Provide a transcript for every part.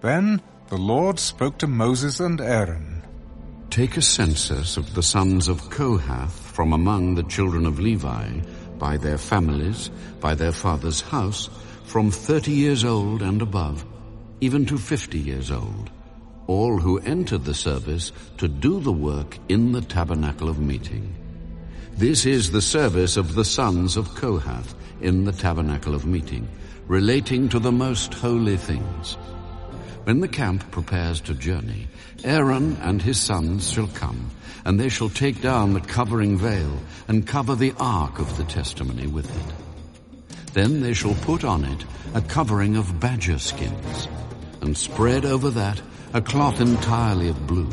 Then the Lord spoke to Moses and Aaron. Take a census of the sons of Kohath from among the children of Levi, by their families, by their father's house, from thirty years old and above, even to fifty years old, all who entered the service to do the work in the tabernacle of meeting. This is the service of the sons of Kohath in the tabernacle of meeting, relating to the most holy things. When the camp prepares to journey, Aaron and his sons shall come, and they shall take down the covering veil and cover the ark of the testimony with it. Then they shall put on it a covering of badger skins, and spread over that a cloth entirely of blue,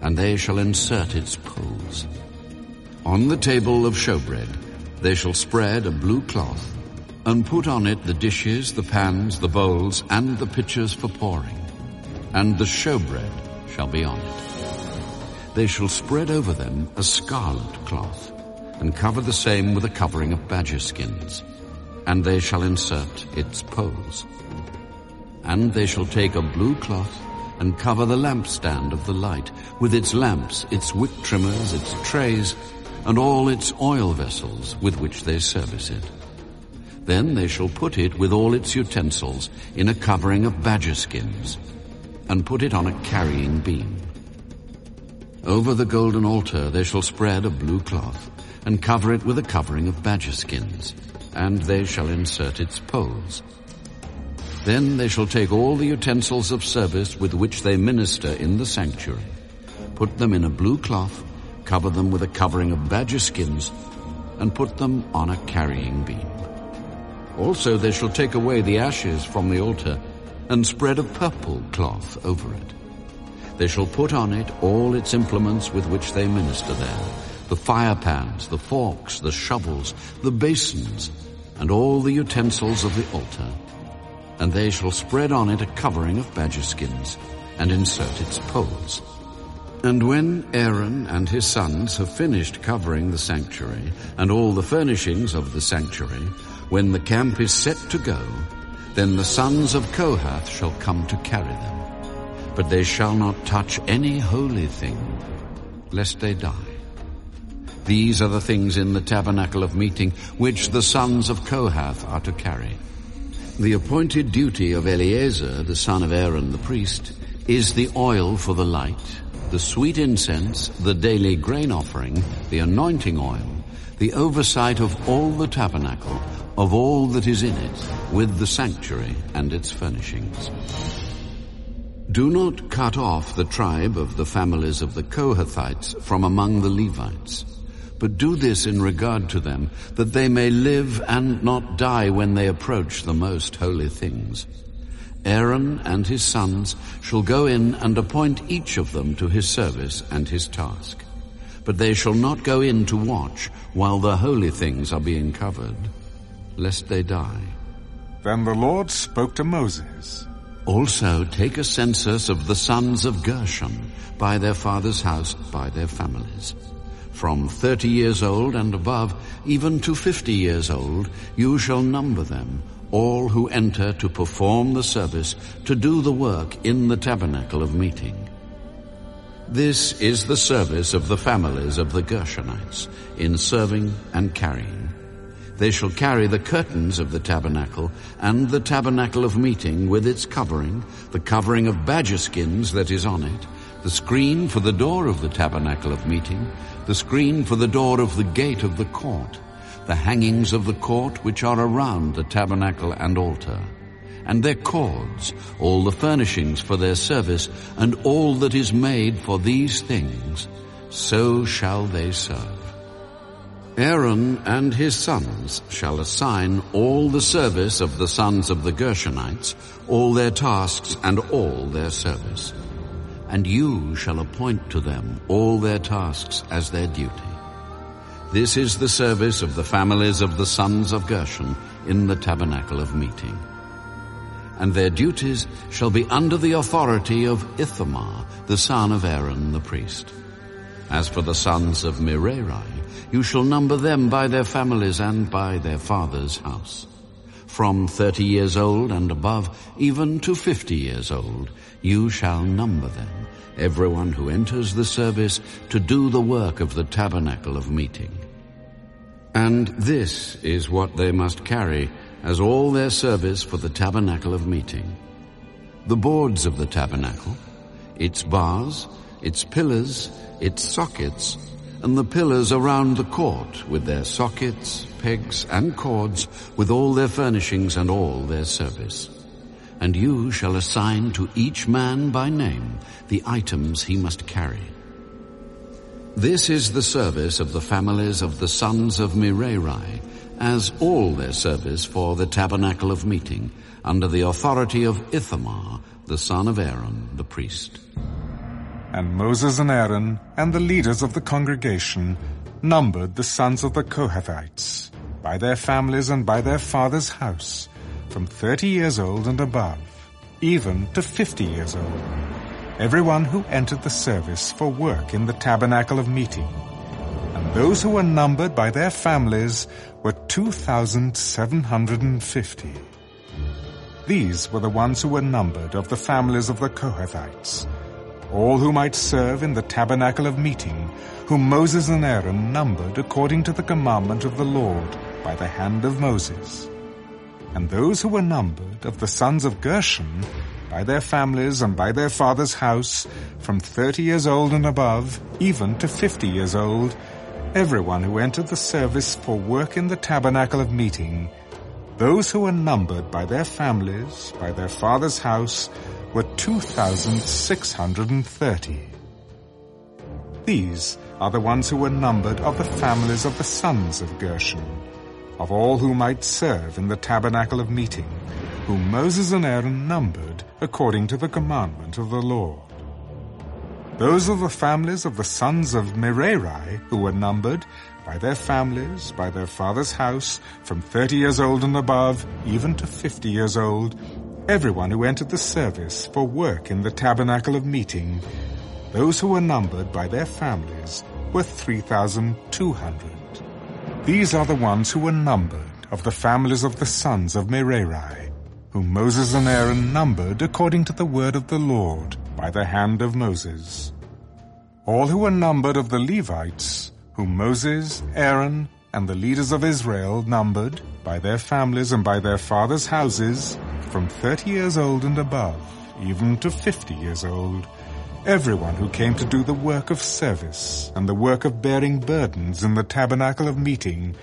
and they shall insert its poles. On the table of showbread they shall spread a blue cloth, and put on it the dishes, the pans, the bowls, and the pitchers for pouring, and the showbread shall be on it. They shall spread over them a scarlet cloth, and cover the same with a covering of badger skins, and they shall insert its poles. And they shall take a blue cloth, and cover the lampstand of the light, with its lamps, its wick trimmers, its trays, and all its oil vessels with which they service it. Then they shall put it with all its utensils in a covering of badger skins, and put it on a carrying beam. Over the golden altar they shall spread a blue cloth, and cover it with a covering of badger skins, and they shall insert its poles. Then they shall take all the utensils of service with which they minister in the sanctuary, put them in a blue cloth, cover them with a covering of badger skins, and put them on a carrying beam. Also they shall take away the ashes from the altar, and spread a purple cloth over it. They shall put on it all its implements with which they minister there, the fire pans, the forks, the shovels, the basins, and all the utensils of the altar. And they shall spread on it a covering of badger skins, and insert its poles. And when Aaron and his sons have finished covering the sanctuary and all the furnishings of the sanctuary, when the camp is set to go, then the sons of Kohath shall come to carry them but they shall not touch any holy thing, lest they die. These are the things in the tabernacle of meeting which the sons of Kohath are to carry. The appointed duty of Eleazar, the son of Aaron the priest, is the oil for the light, the sweet incense, the daily grain offering, the anointing oil, the oversight of all the tabernacle, of all that is in it, with the sanctuary and its furnishings. Do not cut off the tribe of the families of the Kohathites from among the Levites, but do this in regard to them, that they may live and not die when they approach the most holy things. Aaron and his sons shall go in and appoint each of them to his service and his task. But they shall not go in to watch while the holy things are being covered, lest they die. Then the Lord spoke to Moses. Also take a census of the sons of Gershon by their father's house, by their families. From thirty years old and above, even to fifty years old, you shall number them, all who enter to perform the service, to do the work in the tabernacle of meeting. This is the service of the families of the Gershonites, in serving and carrying. They shall carry the curtains of the tabernacle and the tabernacle of meeting with its covering, the covering of badger skins that is on it, the screen for the door of the tabernacle of meeting, the screen for the door of the gate of the court, the hangings of the court which are around the tabernacle and altar, and their cords, all the furnishings for their service, and all that is made for these things, so shall they serve. Aaron and his sons shall assign all the service of the sons of the Gershonites, all their tasks and all their service. And you shall appoint to them all their tasks as their duty. This is the service of the families of the sons of Gershon in the tabernacle of meeting. And their duties shall be under the authority of Ithamar, the son of Aaron the priest. As for the sons of Merari, you shall number them by their families and by their father's house. from thirty years old and above, even to fifty years old, you shall number them, everyone who enters the service to do the work of the tabernacle of meeting. And this is what they must carry as all their service for the tabernacle of meeting. The boards of the tabernacle, its bars, its pillars, its sockets, and the pillars around the court with their sockets, pegs, and cords, with all their furnishings and all their service. And you shall assign to each man by name the items he must carry. This is the service of the families of the sons of Merari, as all their service for the tabernacle of meeting, under the authority of Ithamar, the son of Aaron, the priest. And Moses and Aaron and the leaders of the congregation numbered the sons of the Kohathites, by their families and by their father's house, from thirty years old and above, even to fifty years old everyone who entered the service for work in the tabernacle of meeting. Those who were numbered by their families were 2,750. These were the ones who were numbered of the families of the Kohathites, all who might serve in the tabernacle of meeting, whom Moses and Aaron numbered according to the commandment of the Lord by the hand of Moses. And those who were numbered of the sons of Gershon by their families and by their father's house, from thirty years old and above, even to fifty years old, everyone who entered the service for work in the tabernacle of meeting, those who were numbered by their families, by their father's house, were 2,630. These are the ones who were numbered of the families of the sons of Gershon, of all who might serve in the tabernacle of meeting, whom Moses and Aaron numbered according to the commandment of the Lord. Those are the families of the sons of Merari who were numbered by their families, by their father's house, from thirty years old and above, even to fifty years old, everyone who entered the service for work in the tabernacle of meeting. Those who were numbered by their families were 3,200. These are the ones who were numbered of the families of the sons of Merari whom Moses and Aaron numbered according to the word of the Lord by the hand of Moses. All who were numbered of the Levites, whom Moses, Aaron, and the leaders of Israel numbered by their families and by their fathers' houses, from thirty years old and above, even to fifty years old, everyone who came to do the work of service and the work of bearing burdens in the tabernacle of meeting,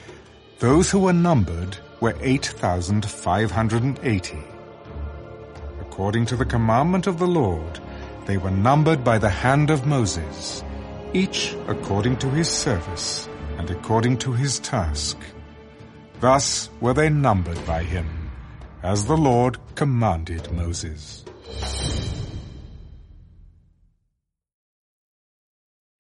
those who were numbered were 8,580. According to the commandment of the Lord, they were numbered by the hand of Moses, each according to his service and according to his task. Thus were they numbered by him, as the Lord commanded Moses.